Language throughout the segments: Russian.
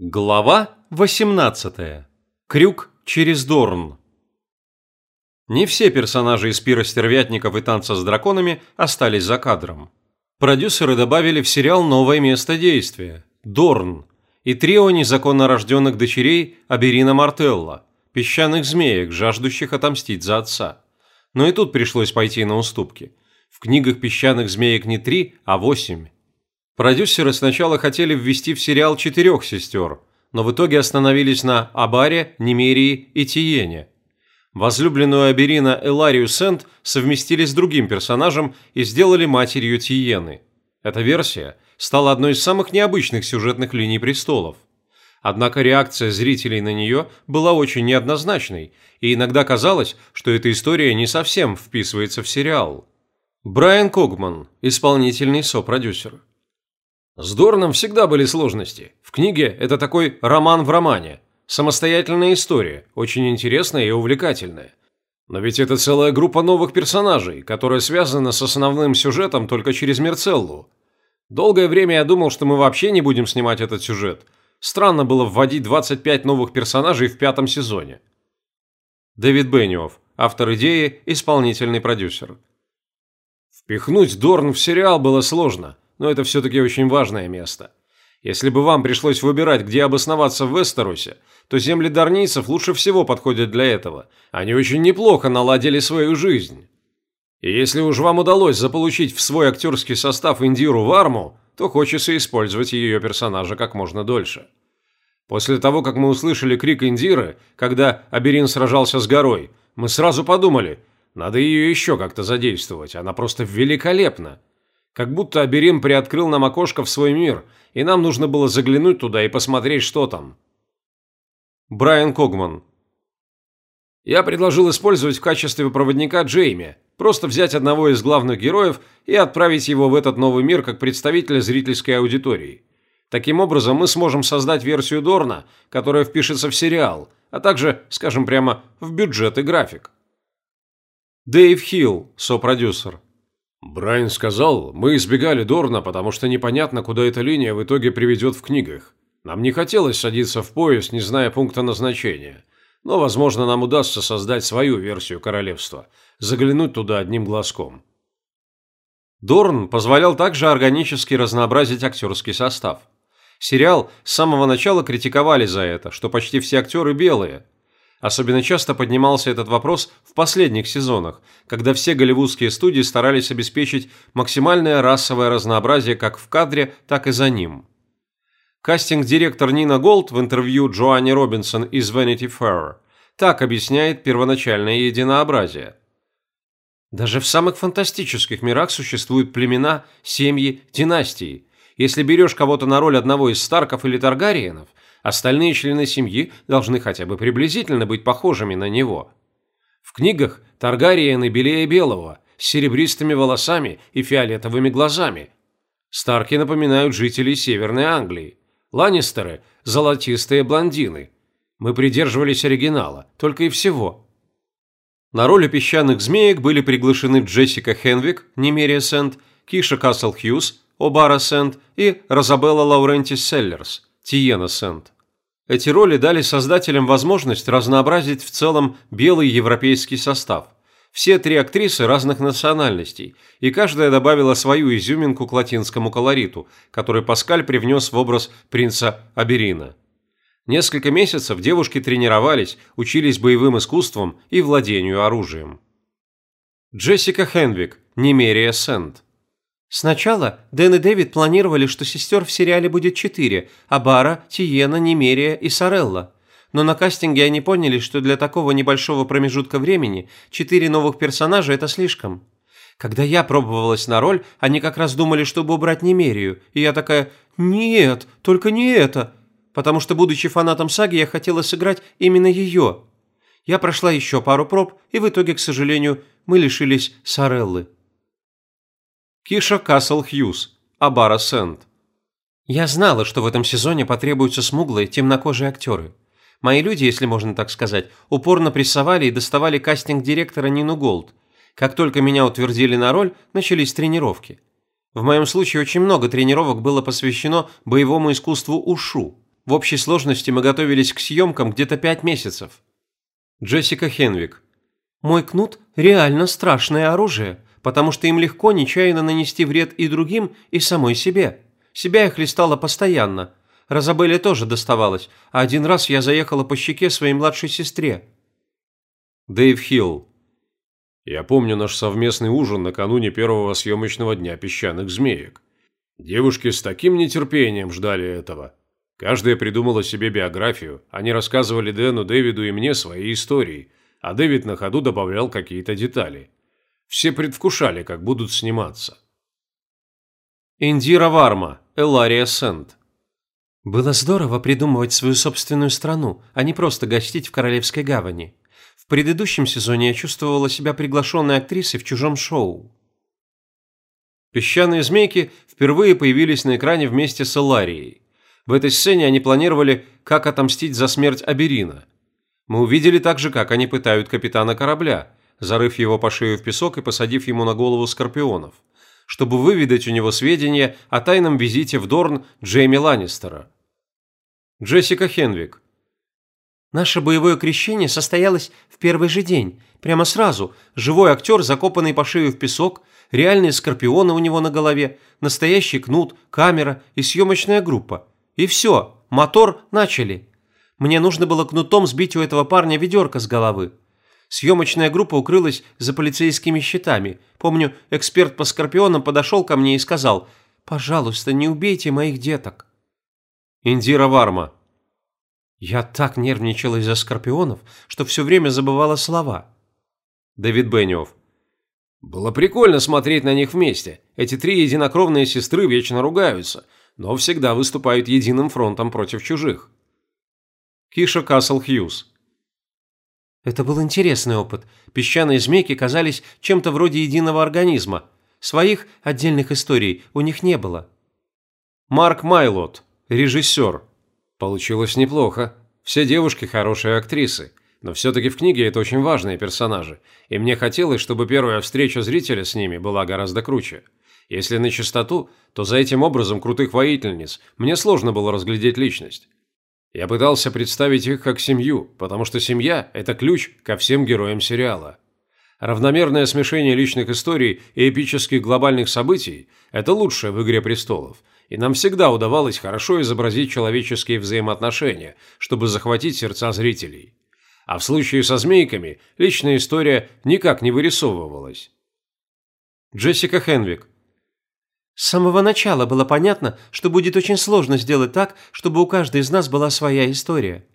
Глава 18. Крюк через Дорн. Не все персонажи из «Пира стервятников» и «Танца с драконами» остались за кадром. Продюсеры добавили в сериал новое место действия – Дорн, и трио незаконно рожденных дочерей Аберина Мартелла, песчаных змеек, жаждущих отомстить за отца. Но и тут пришлось пойти на уступки. В книгах песчаных змеек не три, а восемь. Продюсеры сначала хотели ввести в сериал четырех сестер, но в итоге остановились на Абаре, Немерии и Тиене. Возлюбленную Аберина Эларию Сент совместили с другим персонажем и сделали матерью Тиены. Эта версия стала одной из самых необычных сюжетных линий престолов. Однако реакция зрителей на нее была очень неоднозначной, и иногда казалось, что эта история не совсем вписывается в сериал. Брайан Когман, исполнительный сопродюсер. С Дорном всегда были сложности. В книге это такой роман в романе. Самостоятельная история, очень интересная и увлекательная. Но ведь это целая группа новых персонажей, которая связана с основным сюжетом только через Мерцеллу. Долгое время я думал, что мы вообще не будем снимать этот сюжет. Странно было вводить 25 новых персонажей в пятом сезоне. Дэвид Бенниофф, автор идеи, исполнительный продюсер. Впихнуть Дорн в сериал было сложно – но это все-таки очень важное место. Если бы вам пришлось выбирать, где обосноваться в Вестеросе, то земли дарнийцев лучше всего подходят для этого. Они очень неплохо наладили свою жизнь. И если уж вам удалось заполучить в свой актерский состав Индиру Варму, то хочется использовать ее персонажа как можно дольше. После того, как мы услышали крик Индиры, когда Аберин сражался с горой, мы сразу подумали, надо ее еще как-то задействовать, она просто великолепна. Как будто Аберин приоткрыл нам окошко в свой мир, и нам нужно было заглянуть туда и посмотреть, что там. Брайан Когман Я предложил использовать в качестве проводника Джейми, просто взять одного из главных героев и отправить его в этот новый мир как представителя зрительской аудитории. Таким образом, мы сможем создать версию Дорна, которая впишется в сериал, а также, скажем прямо, в бюджет и график. Дэйв Хилл, сопродюсер. Брайан сказал, мы избегали Дорна, потому что непонятно, куда эта линия в итоге приведет в книгах. Нам не хотелось садиться в поезд, не зная пункта назначения. Но, возможно, нам удастся создать свою версию королевства, заглянуть туда одним глазком. Дорн позволял также органически разнообразить актерский состав. Сериал с самого начала критиковали за это, что почти все актеры белые – Особенно часто поднимался этот вопрос в последних сезонах, когда все голливудские студии старались обеспечить максимальное расовое разнообразие как в кадре, так и за ним. Кастинг-директор Нина Голд в интервью Джоанни Робинсон из Vanity Fair так объясняет первоначальное единообразие. Даже в самых фантастических мирах существуют племена, семьи, династии. Если берешь кого-то на роль одного из Старков или Таргариенов, Остальные члены семьи должны хотя бы приблизительно быть похожими на него. В книгах Таргариены белее белого, с серебристыми волосами и фиолетовыми глазами. Старки напоминают жителей Северной Англии. Ланнистеры – золотистые блондины. Мы придерживались оригинала, только и всего. На роли песчаных змеек были приглашены Джессика Хенвик, Немерия Сент, Киша Касл Хьюз, Обара Сент и Розабелла Лаурентис Селлерс – Тиена Сент. Эти роли дали создателям возможность разнообразить в целом белый европейский состав. Все три актрисы разных национальностей, и каждая добавила свою изюминку к латинскому колориту, который Паскаль привнес в образ принца Аберина. Несколько месяцев девушки тренировались, учились боевым искусствам и владению оружием. Джессика Хенвик, Немерия Сент. Сначала Дэн и Дэвид планировали, что сестер в сериале будет четыре – Абара, Тиена, Немерия и Сарелла. Но на кастинге они поняли, что для такого небольшого промежутка времени четыре новых персонажа – это слишком. Когда я пробовалась на роль, они как раз думали, чтобы убрать Немерию, и я такая «Нет, только не это», потому что, будучи фанатом саги, я хотела сыграть именно ее. Я прошла еще пару проб, и в итоге, к сожалению, мы лишились Сареллы. Киша Касл Хьюз, Абара Сент. Я знала, что в этом сезоне потребуются смуглые, темнокожие актеры. Мои люди, если можно так сказать, упорно прессовали и доставали кастинг-директора Нину Голд. Как только меня утвердили на роль, начались тренировки. В моем случае очень много тренировок было посвящено боевому искусству ушу. В общей сложности мы готовились к съемкам где-то пять месяцев. Джессика Хенвик. Мой кнут – реально страшное оружие, потому что им легко нечаянно нанести вред и другим, и самой себе. Себя я хлестала постоянно. Розабелле тоже доставалось, а один раз я заехала по щеке своей младшей сестре. Дэйв Хилл. Я помню наш совместный ужин накануне первого съемочного дня «Песчаных змеек». Девушки с таким нетерпением ждали этого. Каждая придумала себе биографию, они рассказывали Дэну, Дэвиду и мне свои истории, а Дэвид на ходу добавлял какие-то детали. Все предвкушали, как будут сниматься. Индира Варма, Элария Сент. Было здорово придумывать свою собственную страну, а не просто гостить в Королевской гавани. В предыдущем сезоне я чувствовала себя приглашенной актрисой в чужом шоу. Песчаные змейки впервые появились на экране вместе с Эларией. В этой сцене они планировали, как отомстить за смерть Аберина. Мы увидели также, как они пытают капитана корабля, зарыв его по шею в песок и посадив ему на голову скорпионов, чтобы выведать у него сведения о тайном визите в Дорн Джейми Ланнистера. Джессика Хенвик. Наше боевое крещение состоялось в первый же день, прямо сразу. Живой актер, закопанный по шею в песок, реальные скорпионы у него на голове, настоящий кнут, камера и съемочная группа. И все, мотор начали. Мне нужно было кнутом сбить у этого парня ведерко с головы. Съемочная группа укрылась за полицейскими щитами. Помню, эксперт по скорпионам подошел ко мне и сказал «Пожалуйста, не убейте моих деток». Индира Варма. Я так нервничала из-за скорпионов, что все время забывала слова. Дэвид Бенниофф. Было прикольно смотреть на них вместе. Эти три единокровные сестры вечно ругаются, но всегда выступают единым фронтом против чужих. Киша Касл Хьюз. Это был интересный опыт. Песчаные змейки казались чем-то вроде единого организма. Своих отдельных историй у них не было. Марк Майлот, режиссер. Получилось неплохо. Все девушки хорошие актрисы. Но все-таки в книге это очень важные персонажи, и мне хотелось, чтобы первая встреча зрителя с ними была гораздо круче. Если на чистоту, то за этим образом крутых воительниц мне сложно было разглядеть личность. Я пытался представить их как семью, потому что семья – это ключ ко всем героям сериала. Равномерное смешение личных историй и эпических глобальных событий – это лучшее в «Игре престолов», и нам всегда удавалось хорошо изобразить человеческие взаимоотношения, чтобы захватить сердца зрителей. А в случае со змейками личная история никак не вырисовывалась. Джессика Хенвик – с самого начала было понятно, что будет очень сложно сделать так, чтобы у каждой из нас была своя история.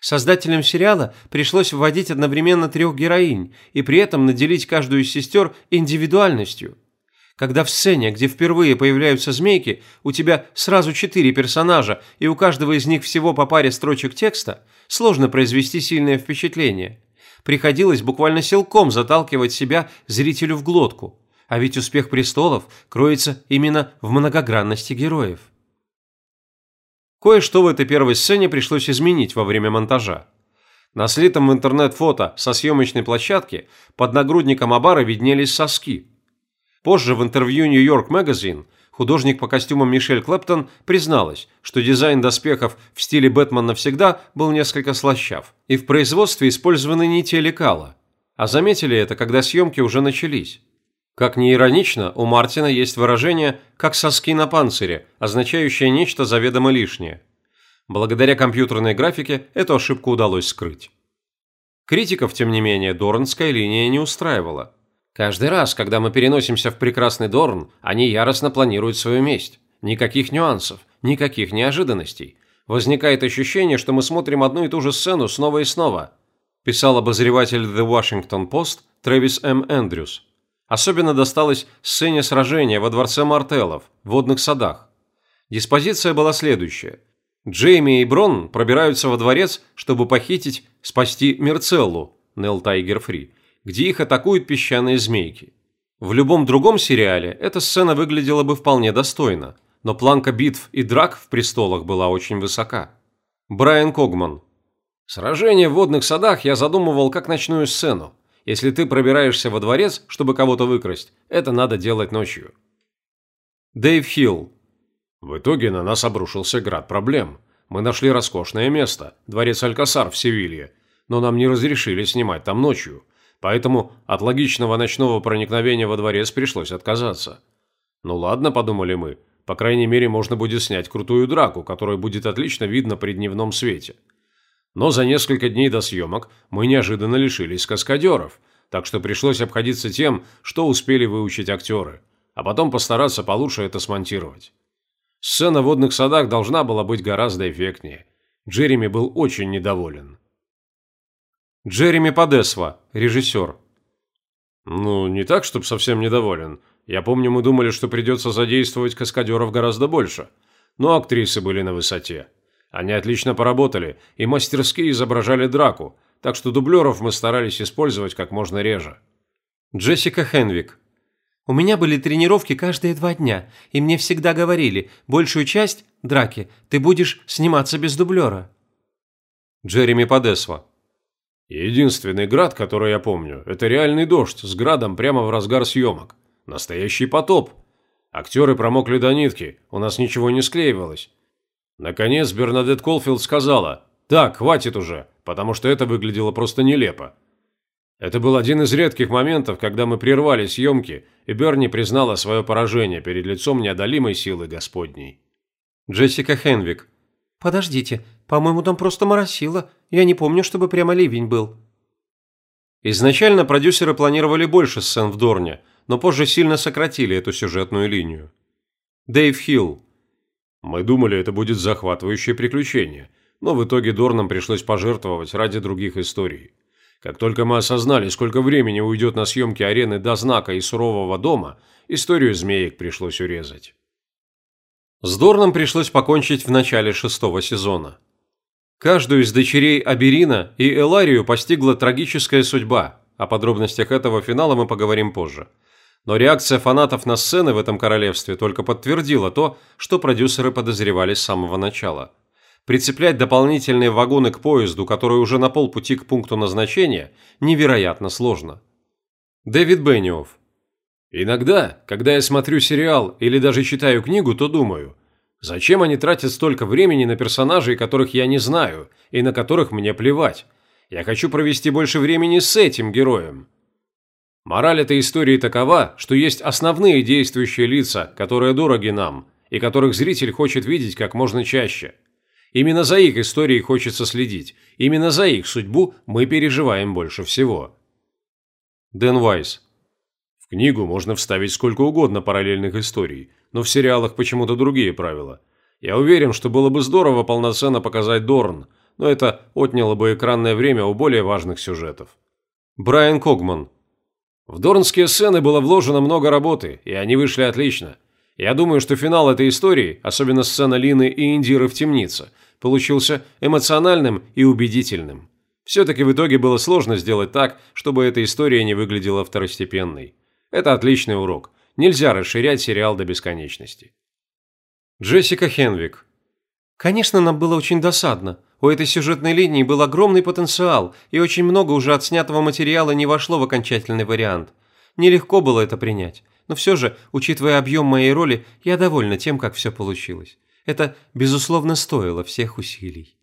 Создателям сериала пришлось вводить одновременно трех героинь и при этом наделить каждую из сестер индивидуальностью. Когда в сцене, где впервые появляются змейки, у тебя сразу четыре персонажа и у каждого из них всего по паре строчек текста, сложно произвести сильное впечатление. Приходилось буквально силком заталкивать себя зрителю в глотку. А ведь успех престолов кроется именно в многогранности героев. Кое-что в этой первой сцене пришлось изменить во время монтажа. На слитом в интернет фото со съемочной площадки под нагрудником Абара виднелись соски. Позже в интервью New York Magazine художник по костюмам Мишель Клэптон призналась, что дизайн доспехов в стиле «Бэтмен навсегда» был несколько слащав, и в производстве использованы нити лекала. А заметили это, когда съемки уже начались. Как ни иронично, у Мартина есть выражение «как соски на панцире», означающее нечто заведомо лишнее. Благодаря компьютерной графике эту ошибку удалось скрыть. Критиков, тем не менее, Дорнская линия не устраивала. Каждый раз, когда мы переносимся в прекрасный Дорн, они яростно планируют свою месть. Никаких нюансов, никаких неожиданностей. Возникает ощущение, что мы смотрим одну и ту же сцену снова и снова, писал обозреватель The Washington Post Трэвис М. Эндрюс. Особенно досталось сцене сражения во дворце Мартеллов, в водных садах. Диспозиция была следующая. Джейми и Брон пробираются во дворец, чтобы похитить, спасти Мерцеллу, Нелл Тайгер Фри, где их атакуют песчаные змейки. В любом другом сериале эта сцена выглядела бы вполне достойно, но планка битв и драк в престолах была очень высока. Брайан Когман. Сражение в водных садах я задумывал как ночную сцену. Если ты пробираешься во дворец, чтобы кого-то выкрасть, это надо делать ночью. Дэйв Хилл. В итоге на нас обрушился град проблем. Мы нашли роскошное место – дворец Алькасар в Севилье, но нам не разрешили снимать там ночью, поэтому от логичного ночного проникновения во дворец пришлось отказаться. Ну ладно, подумали мы, по крайней мере можно будет снять крутую драку, которая будет отлично видно при дневном свете. Но за несколько дней до съемок мы неожиданно лишились каскадеров, так что пришлось обходиться тем, что успели выучить актеры, а потом постараться получше это смонтировать. Сцена в водных садах должна была быть гораздо эффектнее. Джереми был очень недоволен. Джереми Подесва, режиссер. Ну, не так, чтобы совсем недоволен. Я помню, мы думали, что придется задействовать каскадеров гораздо больше. Но актрисы были на высоте. Они отлично поработали и мастерски изображали драку, так что дублеров мы старались использовать как можно реже. Джессика Хенвик. У меня были тренировки каждые два дня, и мне всегда говорили, большую часть драки ты будешь сниматься без дублера. Джереми Подесва. Единственный град, который я помню, это реальный дождь с градом прямо в разгар съемок. Настоящий потоп. Актеры промокли до нитки, у нас ничего не склеивалось. Наконец Бернадет Колфилд сказала «Так, хватит уже», потому что это выглядело просто нелепо. Это был один из редких моментов, когда мы прервали съемки, и Берни признала свое поражение перед лицом неодолимой силы Господней. Джессика Хенвик. «Подождите, по-моему, там просто моросило. Я не помню, чтобы прямо ливень был». Изначально продюсеры планировали больше сцен в Дорне, но позже сильно сократили эту сюжетную линию. Дэйв Хилл. Мы думали, это будет захватывающее приключение, но в итоге Дорнам пришлось пожертвовать ради других историй. Как только мы осознали, сколько времени уйдет на съемки арены до знака и сурового дома, историю змеек пришлось урезать. С Дорном пришлось покончить в начале шестого сезона. Каждую из дочерей Аберина и Эларию постигла трагическая судьба, о подробностях этого финала мы поговорим позже. Но реакция фанатов на сцены в этом королевстве только подтвердила то, что продюсеры подозревали с самого начала. Прицеплять дополнительные вагоны к поезду, который уже на полпути к пункту назначения, невероятно сложно. Дэвид Бенниофф. Иногда, когда я смотрю сериал или даже читаю книгу, то думаю, Зачем они тратят столько времени на персонажей, которых я не знаю, и на которых мне плевать? Я хочу провести больше времени с этим героем. Мораль этой истории такова, что есть основные действующие лица, которые дороги нам, и которых зритель хочет видеть как можно чаще. Именно за их историей хочется следить, именно за их судьбу мы переживаем больше всего. Дэн Вайс. В книгу можно вставить сколько угодно параллельных историй, но в сериалах почему-то другие правила. Я уверен, что было бы здорово полноценно показать Дорн, но это отняло бы экранное время у более важных сюжетов. Брайан Когман. В Дорнские сцены было вложено много работы, и они вышли отлично. Я думаю, что финал этой истории, особенно сцена Лины и Индиры в темнице, получился эмоциональным и убедительным. Все-таки в итоге было сложно сделать так, чтобы эта история не выглядела второстепенной. Это отличный урок. Нельзя расширять сериал до бесконечности. Джессика Хенвик. Конечно, нам было очень досадно. У этой сюжетной линии был огромный потенциал, и очень много уже отснятого материала не вошло в окончательный вариант. Нелегко было это принять. Но все же, учитывая объем моей роли, я довольна тем, как все получилось. Это, безусловно, стоило всех усилий.